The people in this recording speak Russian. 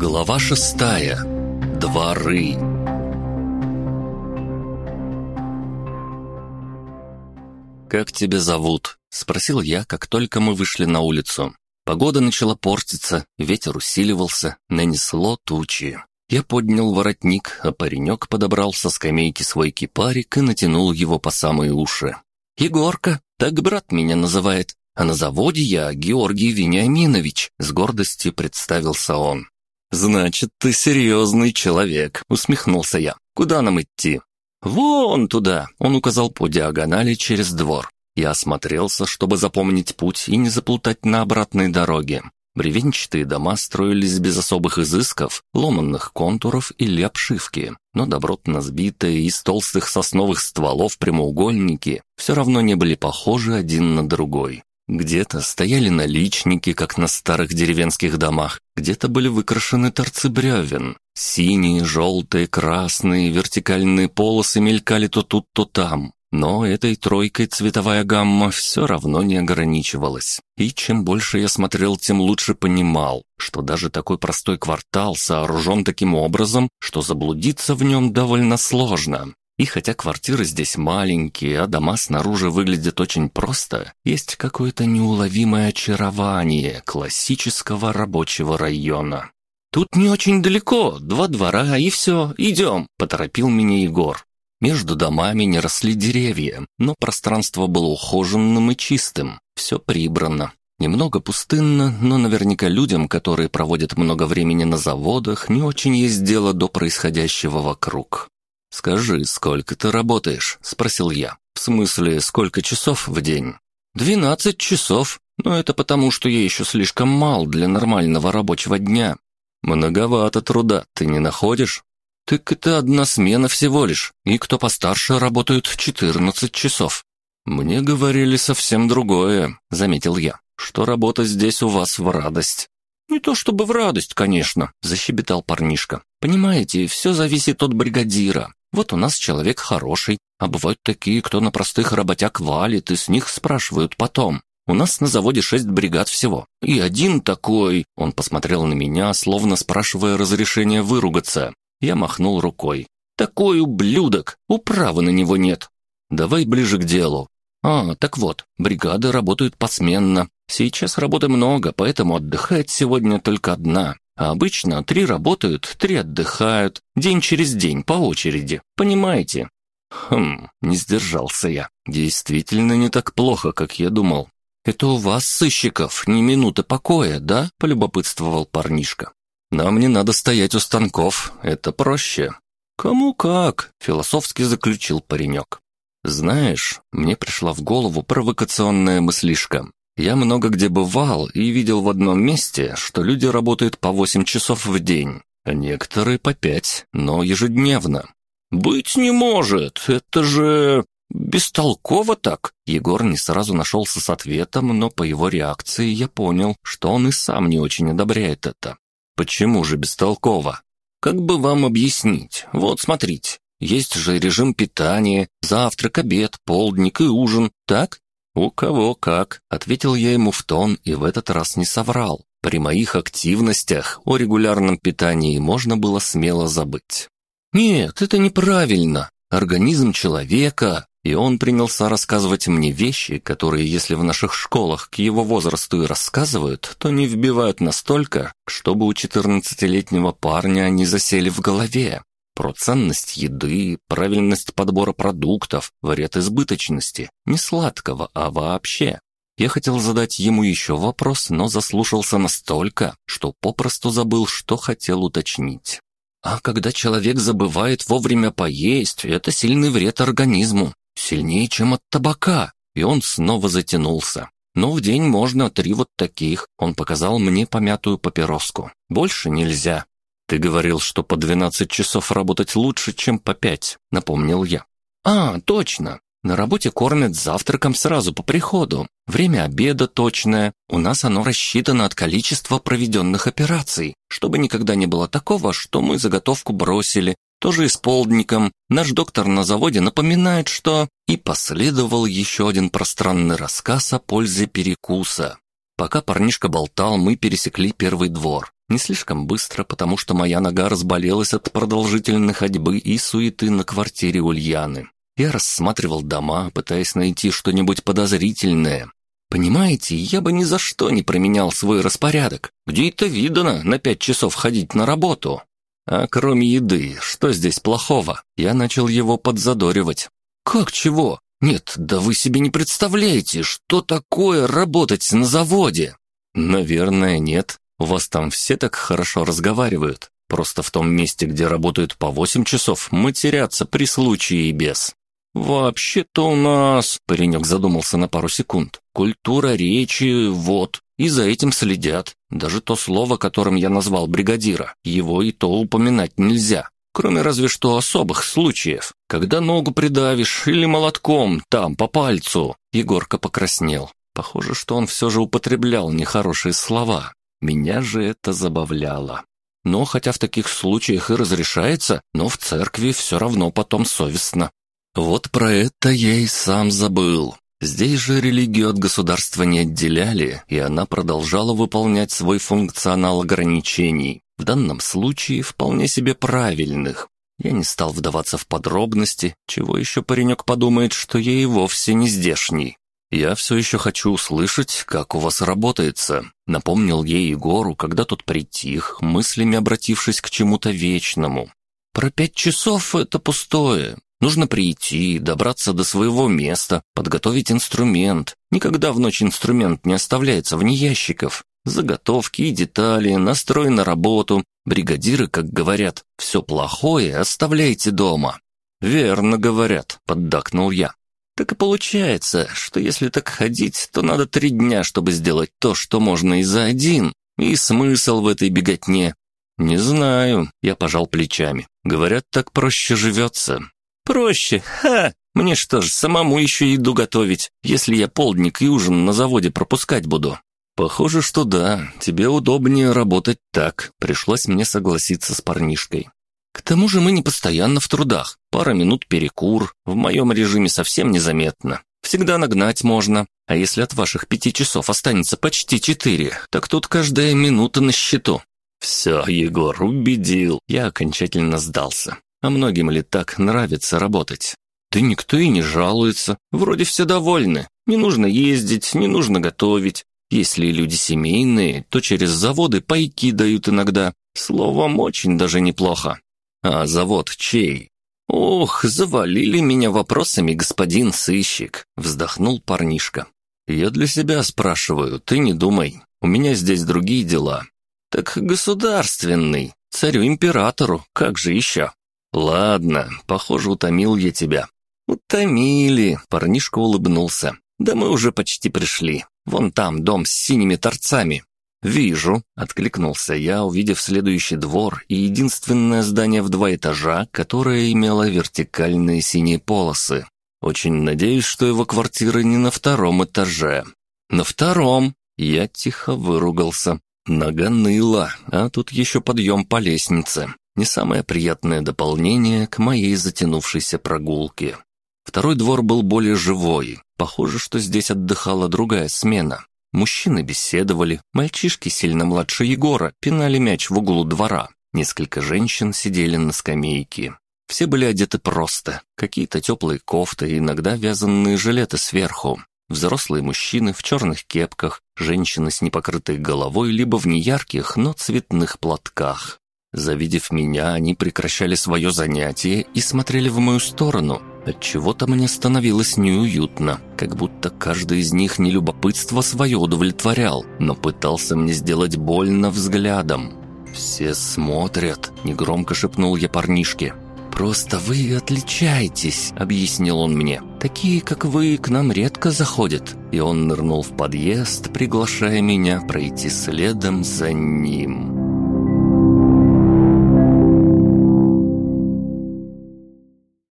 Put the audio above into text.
Глава шестая. Дворы. «Как тебя зовут?» — спросил я, как только мы вышли на улицу. Погода начала портиться, ветер усиливался, нанесло тучи. Я поднял воротник, а паренек подобрал со скамейки свой кипарик и натянул его по самые уши. «Егорка, так брат меня называет, а на заводе я Георгий Вениаминович», — с гордостью представился он. «Значит, ты серьезный человек», — усмехнулся я. «Куда нам идти?» «Вон туда», — он указал по диагонали через двор. Я осмотрелся, чтобы запомнить путь и не заплутать на обратной дороге. Бревенчатые дома строились без особых изысков, ломанных контуров или обшивки, но добротно сбитые из толстых сосновых стволов прямоугольники все равно не были похожи один на другой. Где-то стояли наличники, как на старых деревенских домах, где-то были выкрашены торцы бревен. Синие, желтые, красные, вертикальные полосы мелькали то тут, то там. Но этой тройкой цветовая гамма все равно не ограничивалась. И чем больше я смотрел, тем лучше понимал, что даже такой простой квартал сооружен таким образом, что заблудиться в нем довольно сложно. И хотя квартиры здесь маленькие, а дома снаружи выглядят очень просто, есть какое-то неуловимое очарование классического рабочего района. «Тут не очень далеко, два двора, и все, идем», — поторопил меня Егор. Между домами не росли деревья, но пространство было ухоженным и чистым, все прибрано. Немного пустынно, но наверняка людям, которые проводят много времени на заводах, не очень есть дело до происходящего вокруг. «Скажи, сколько ты работаешь?» — спросил я. «В смысле, сколько часов в день?» «Двенадцать часов. Но это потому, что я еще слишком мал для нормального рабочего дня». «Многовато труда, ты не находишь?» «Так это одна смена всего лишь, и кто постарше работают четырнадцать часов». «Мне говорили совсем другое», — заметил я, «что работа здесь у вас в радость». «Не то чтобы в радость, конечно», — защебетал парнишка. «Понимаете, все зависит от бригадира. Вот у нас человек хороший, а бывают такие, кто на простых работяг валит, и с них спрашивают потом. У нас на заводе шесть бригад всего. И один такой...» Он посмотрел на меня, словно спрашивая разрешения выругаться. Я махнул рукой. «Такой ублюдок! Управы на него нет!» «Давай ближе к делу». «А, так вот, бригады работают посменно. Сейчас работы много, поэтому отдыхает сегодня только одна. А обычно три работают, три отдыхают, день через день, по очереди. Понимаете? Хм, не сдержался я. Действительно не так плохо, как я думал. Это у вас, сыщиков, ни минуты покоя, да? Полюбопытствовал парнишка. Нам не надо стоять у станков, это проще. Кому как, философски заключил паренек. Знаешь, мне пришла в голову провокационная мыслишка. Я много где бывал и видел в одном месте, что люди работают по 8 часов в день, а некоторые по 5, но ежедневно. «Быть не может! Это же... бестолково так!» Егор не сразу нашелся с ответом, но по его реакции я понял, что он и сам не очень одобряет это. «Почему же бестолково?» «Как бы вам объяснить? Вот смотрите, есть же режим питания, завтрак, обед, полдник и ужин, так? «У кого как», — ответил я ему в тон и в этот раз не соврал. При моих активностях о регулярном питании можно было смело забыть. «Нет, это неправильно. Организм человека...» И он принялся рассказывать мне вещи, которые, если в наших школах к его возрасту и рассказывают, то не вбивают настолько, чтобы у четырнадцатилетнего парня они засели в голове про ценность еды, правильность подбора продуктов, вред избыточности, не сладкого, а вообще. Я хотел задать ему еще вопрос, но заслушался настолько, что попросту забыл, что хотел уточнить. А когда человек забывает вовремя поесть, это сильный вред организму, сильнее, чем от табака, и он снова затянулся. Но в день можно три вот таких, он показал мне помятую папироску. Больше нельзя, «Ты говорил, что по 12 часов работать лучше, чем по 5», — напомнил я. «А, точно. На работе кормят завтраком сразу по приходу. Время обеда точное. У нас оно рассчитано от количества проведенных операций, чтобы никогда не было такого, что мы заготовку бросили. Тоже и с полдником. Наш доктор на заводе напоминает, что...» И последовал еще один пространный рассказ о пользе перекуса. Пока парнишка болтал, мы пересекли первый двор. Не слишком быстро, потому что моя нога разболелась от продолжительной ходьбы и суеты на квартире Ульяны. Я рассматривал дома, пытаясь найти что-нибудь подозрительное. Понимаете, я бы ни за что не променял свой распорядок. Где это видано на пять часов ходить на работу? А кроме еды, что здесь плохого? Я начал его подзадоривать. Как чего? Нет, да вы себе не представляете, что такое работать на заводе. Наверное, нет. У вас там все так хорошо разговаривают. Просто в том месте, где работают по восемь часов, матерятся при случае и без. «Вообще-то у нас...» — паренек задумался на пару секунд. «Культура речи, вот, и за этим следят. Даже то слово, которым я назвал бригадира, его и то упоминать нельзя. Кроме разве что особых случаев. Когда ногу придавишь или молотком, там, по пальцу». Егорка покраснел. Похоже, что он все же употреблял нехорошие слова. Меня же это забавляло. Но хотя в таких случаях и разрешается, но в церкви все равно потом совестно. Вот про это я и сам забыл. Здесь же религию от государства не отделяли, и она продолжала выполнять свой функционал ограничений, в данном случае вполне себе правильных. Я не стал вдаваться в подробности, чего еще паренек подумает, что я и вовсе не здешний. «Я все еще хочу услышать, как у вас работается», — напомнил ей Егору, когда тот притих, мыслями обратившись к чему-то вечному. «Про пять часов это пустое. Нужно прийти, добраться до своего места, подготовить инструмент. Никогда в ночь инструмент не оставляется вне ящиков. Заготовки и детали, настрой на работу. Бригадиры, как говорят, все плохое оставляйте дома». «Верно говорят», — поддакнул я. Так и получается, что если так ходить, то надо три дня, чтобы сделать то, что можно и за один. И смысл в этой беготне? Не знаю, я пожал плечами. Говорят, так проще живется. Проще? Ха! Мне что ж, самому еще еду готовить, если я полдник и ужин на заводе пропускать буду? Похоже, что да, тебе удобнее работать так. Пришлось мне согласиться с парнишкой. К тому же мы не постоянно в трудах. Пара минут перекур, в моем режиме совсем незаметно. Всегда нагнать можно, а если от ваших пяти часов останется почти четыре, так тут каждая минута на счету. Все, Егор, убедил, я окончательно сдался. А многим ли так нравится работать? Да никто и не жалуется, вроде все довольны. Не нужно ездить, не нужно готовить. Если люди семейные, то через заводы пайки дают иногда. Словом, очень даже неплохо. А завод чей? Ох, завалили меня вопросами, господин сыщик, вздохнул парнишка. Я для себя спрашиваю, ты не думай. У меня здесь другие дела. Так государственный, царю-императору, как же еще? Ладно, похоже, утомил я тебя. Утомили, парнишка улыбнулся. Да мы уже почти пришли. Вон там дом с синими торцами. «Вижу», — откликнулся я, увидев следующий двор и единственное здание в два этажа, которое имело вертикальные синие полосы. Очень надеюсь, что его квартира не на втором этаже. «На втором!» Я тихо выругался. Нога ныла, а тут еще подъем по лестнице. Не самое приятное дополнение к моей затянувшейся прогулке. Второй двор был более живой. Похоже, что здесь отдыхала другая смена. Мужчины беседовали, мальчишки сильно младше Егора пинали мяч в углу двора. Несколько женщин сидели на скамейке. Все были одеты просто, какие-то теплые кофты иногда вязаные жилеты сверху. Взрослые мужчины в черных кепках, женщины с непокрытой головой либо в неярких, но цветных платках. Завидев меня, они прекращали свое занятие и смотрели в мою сторону. От чего то мне становилось неуютно, как будто каждый из них не любопытство свое удовлетворял, но пытался мне сделать больно взглядом. «Все смотрят», — негромко шепнул я парнишке. «Просто вы отличаетесь», — объяснил он мне. «Такие, как вы, к нам редко заходят». И он нырнул в подъезд, приглашая меня пройти следом за ним.